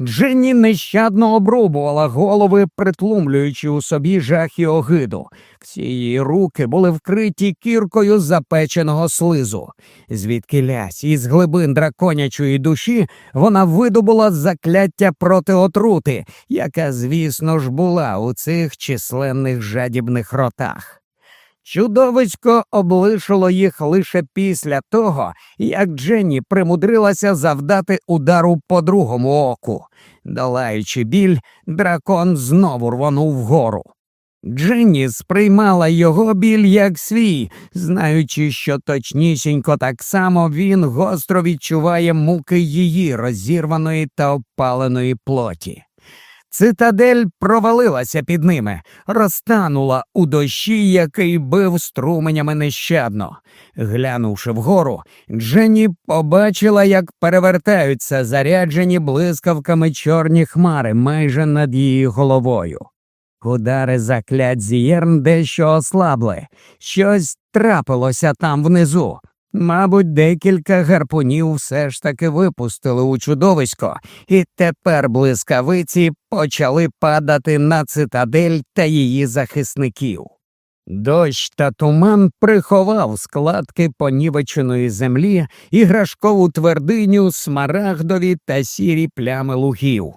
Дженні нещадно обрубувала голови, притлумлюючи у собі жах і огиду. Всі її руки були вкриті кіркою запеченого слизу. Звідки лясь із глибин драконячої душі вона видобула закляття проти отрути, яка, звісно ж, була у цих численних жадібних ротах. Чудовисько облишило їх лише після того, як Дженні примудрилася завдати удару по другому оку. Долаючи біль, дракон знову рвонув вгору. Дженні сприймала його біль як свій, знаючи, що точнісінько так само він гостро відчуває муки її розірваної та обпаленої плоті. Цитадель провалилася під ними, розтанула у дощі, який бив струменями нещадно. Глянувши вгору, Дженні побачила, як перевертаються заряджені блискавками чорні хмари майже над її головою. Удари заклять зієрн дещо ослабли, щось трапилося там внизу. Мабуть, декілька гарпунів все ж таки випустили у чудовисько, і тепер блискавиці почали падати на цитадель та її захисників. Дощ та туман приховав складки понівеченої землі, іграшкову твердиню, смарагдові та сірі плями лугів.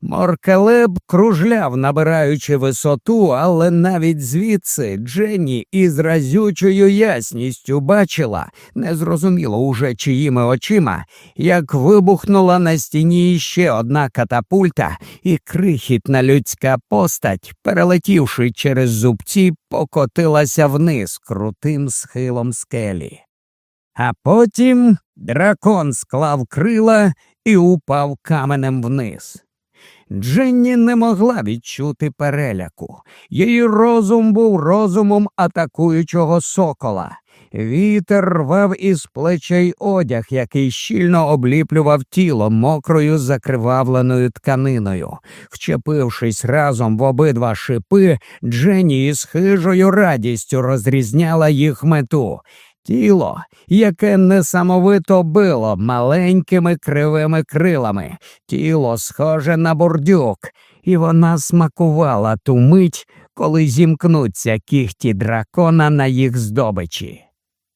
Моркелеб кружляв, набираючи висоту, але навіть звідси Дженні із разючою ясністю бачила, незрозуміло уже чиїми очима, як вибухнула на стіні ще одна катапульта, і крихітна людська постать, перелетівши через зубці, покотилася вниз крутим схилом скелі. А потім дракон склав крила і упав каменем вниз. Дженні не могла відчути переляку. Її розум був розумом атакуючого сокола. Вітер рвав із плечей одяг, який щільно обліплював тіло мокрою закривавленою тканиною. Вчепившись разом в обидва шипи, Дженні із хижою радістю розрізняла їх мету. Тіло, яке несамовито било маленькими кривими крилами, тіло схоже на бурдюк, і вона смакувала ту мить, коли зімкнуться кіхті дракона на їх здобичі.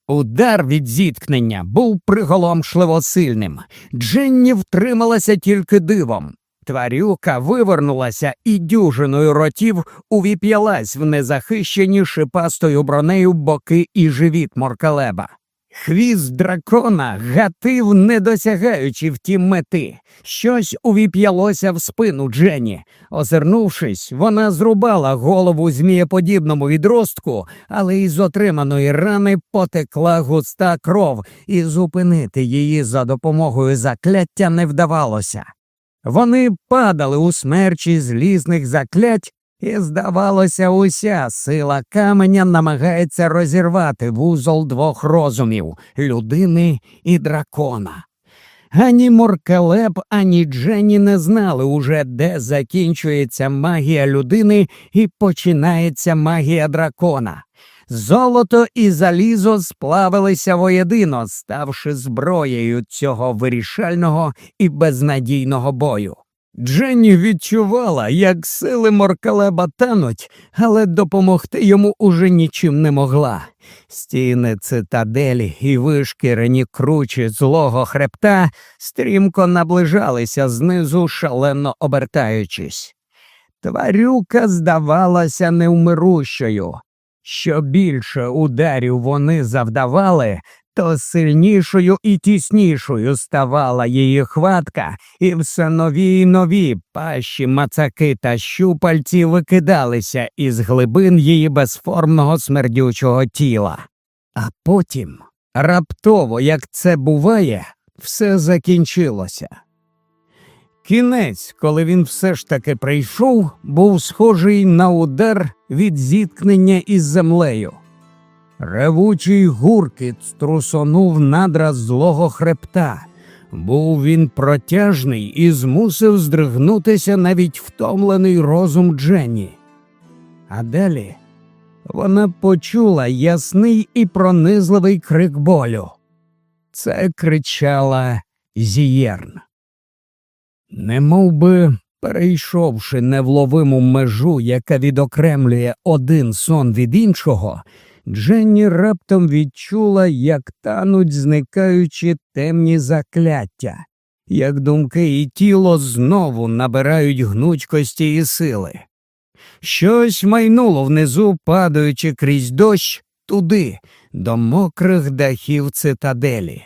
Удар від зіткнення був приголомшливо сильним. Дженні втрималася тільки дивом. Тварюка вивернулася і дюжиною ротів увіп'ялась в незахищені шипастою бронею боки і живіт моркалеба. Хвіст дракона гатив, не досягаючи втім мети. Щось увіп'ялося в спину Дженні. Озирнувшись, вона зрубала голову змієподібному відростку, але із отриманої рани потекла густа кров, і зупинити її за допомогою закляття не вдавалося. Вони падали у смерчі злізних заклять, і, здавалося, уся сила каменя намагається розірвати вузол двох розумів людини і дракона. Ані Моркелеп, ані Дженні не знали уже, де закінчується магія людини і починається магія дракона. Золото і залізо сплавилися воєдино, ставши зброєю цього вирішального і безнадійного бою. Дженні відчувала, як сили Моркалеба тануть, але допомогти йому уже нічим не могла. Стіни цитаделі і вишкірені кручі злого хребта стрімко наближалися знизу, шалено обертаючись. Тварюка здавалася невмирущою. Що більше ударів вони завдавали, то сильнішою і тіснішою ставала її хватка, і все нові й нові пащі, мацаки та щупальці викидалися із глибин її безформного смердючого тіла. А потім, раптово, як це буває, все закінчилося. Кінець, коли він все ж таки прийшов, був схожий на удар від зіткнення із землею. Ревучий гуркіт струсонув надра злого хребта. Був він протяжний і змусив здригнутися навіть втомлений розум Дженні. А далі вона почула ясний і пронизливий крик болю. Це кричала Зієрн. Немов би перейшовши невловиму межу, яка відокремлює один сон від іншого, Дженні раптом відчула, як тануть, зникаючи темні закляття, як думки і тіло знову набирають гнучкості і сили. Щось майнуло внизу, падаючи крізь дощ туди, до мокрих дахів цитаделі.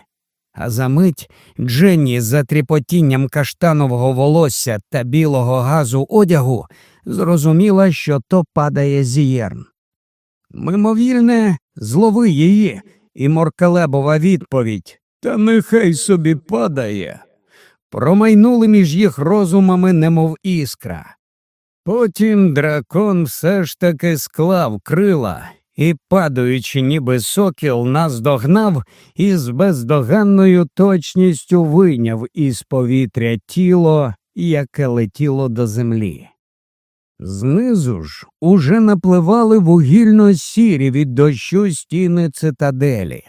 А за мить Дженні за тріпотінням каштанового волосся та білого газу одягу зрозуміла, що то падає зієрн. Мимовільне, злови її, і моркалебова відповідь Та нехай собі падає. Промайнули між їх розумами, немов іскра. Потім дракон все ж таки склав крила і, падаючи, ніби сокіл, наздогнав і з бездоганною точністю вийняв із повітря тіло, яке летіло до землі. Знизу ж уже напливали вугільно сірі від дощу стіни цитаделі.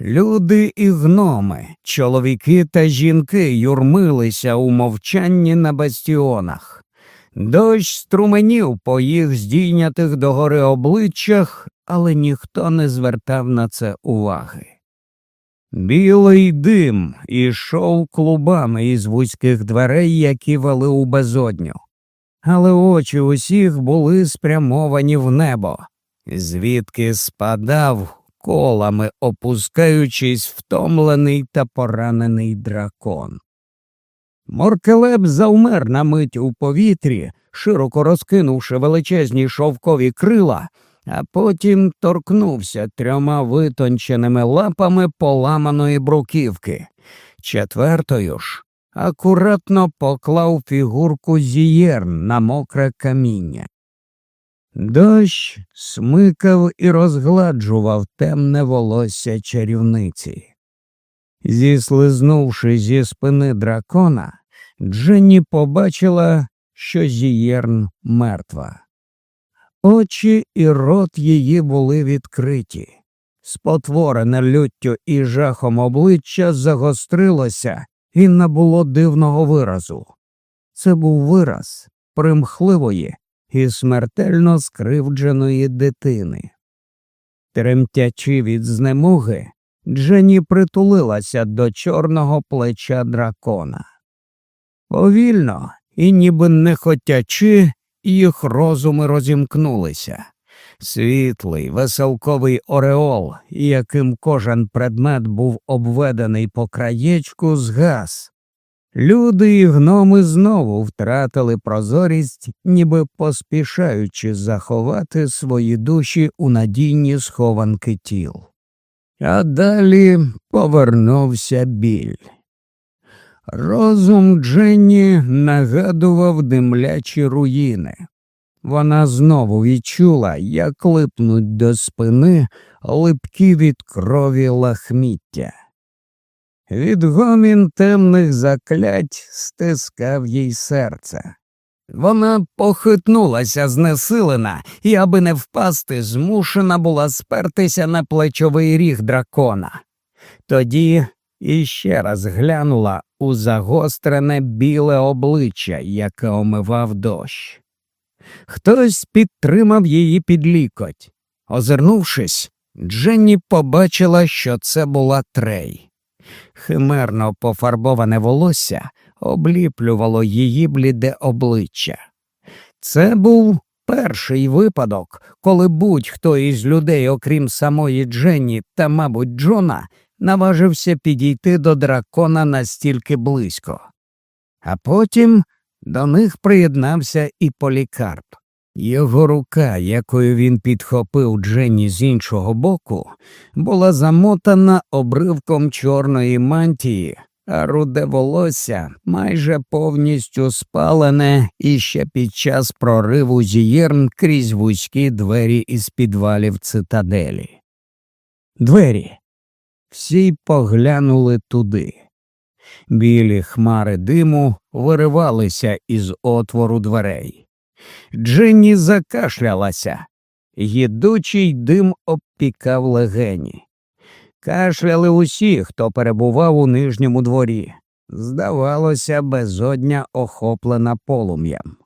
Люди і гноми, чоловіки та жінки юрмилися у мовчанні на бастіонах. Дощ струменів по їх здійнятих догори обличчях, але ніхто не звертав на це уваги. Білий дим ішов клубами із вузьких дверей, які вели у безодню але очі усіх були спрямовані в небо, звідки спадав колами, опускаючись втомлений та поранений дракон. Моркелеп завмер на мить у повітрі, широко розкинувши величезні шовкові крила, а потім торкнувся трьома витонченими лапами поламаної бруківки. Четвертою ж акуратно поклав фігурку зієрн на мокре каміння. Дощ смикав і розгладжував темне волосся чарівниці. Зіслизнувши зі спини дракона, Дженні побачила, що зієрн мертва. Очі і рот її були відкриті. Спотворене люттю і жахом обличчя загострилося і набуло дивного виразу. Це був вираз примхливої і смертельно скривдженої дитини. Тремтячи від знемоги, Дженні притулилася до чорного плеча дракона. Повільно і, ніби не хотячи, їх розуми розімкнулися. Світлий, веселковий ореол, яким кожен предмет був обведений по краєчку, згас. Люди і гноми знову втратили прозорість, ніби поспішаючи заховати свої душі у надійні схованки тіл. А далі повернувся біль. Розум Дженні нагадував димлячі руїни. Вона знову відчула, як липнуть до спини липкі від крові лахміття. Відгомін темних заклять стискав їй серце. Вона похитнулася знесилена і, аби не впасти, змушена була спертися на плечовий ріг дракона. Тоді іще раз глянула у загострене біле обличчя, яке омивав дощ. Хтось підтримав її під лікоть. Озирнувшись, Дженні побачила, що це була трей. Химерно пофарбоване волосся обліплювало її бліде обличчя. Це був перший випадок, коли будь-хто із людей, окрім самої Дженні та, мабуть, Джона, наважився підійти до дракона настільки близько. А потім до них приєднався і полікарп. Його рука, якою він підхопив Дженні з іншого боку, була замотана обривком чорної мантії, а руде волосся майже повністю спалене іще під час прориву зієрн крізь вузькі двері із підвалів цитаделі. Двері. Всі поглянули туди. Білі хмари диму виривалися із отвору дверей. Дженні закашлялася, їдучий дим обпікав легені. Кашляли усі, хто перебував у нижньому дворі. Здавалося, безодня охоплена полум'ям.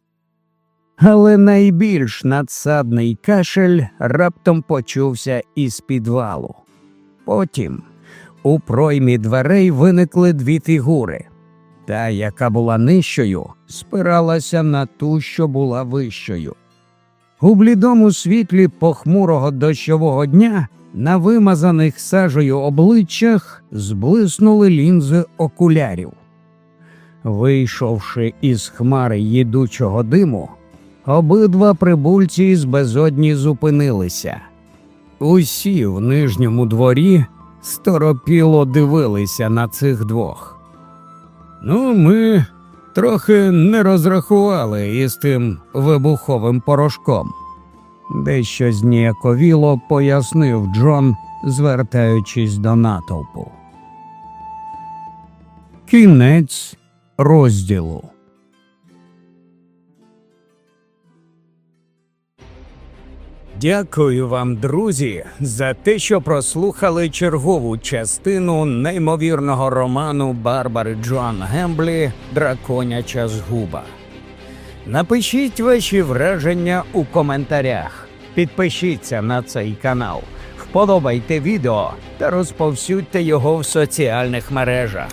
Але найбільш надсадний кашель раптом почувся із підвалу. Потім у проймі дверей виникли дві фігури. Та, яка була нижчою, спиралася на ту, що була вищою. У блідому світлі похмурого дощового дня на вимазаних сажею обличчях зблиснули лінзи окулярів. Вийшовши із хмари їдучого диму, обидва прибульці з безодні зупинилися. Усі в нижньому дворі сторопіло дивилися на цих двох. Ну, ми трохи не розрахували із тим вибуховим порошком. Дещо зніяковіло пояснив Джон, звертаючись до натовпу. Кінець розділу. Дякую вам, друзі, за те, що прослухали чергову частину неймовірного роману Барбари Джоан Гемблі Драконяча згуба. Напишіть ваші враження у коментарях, підпишіться на цей канал, вподобайте відео та розповсюдьте його в соціальних мережах.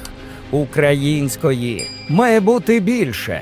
Української має бути більше.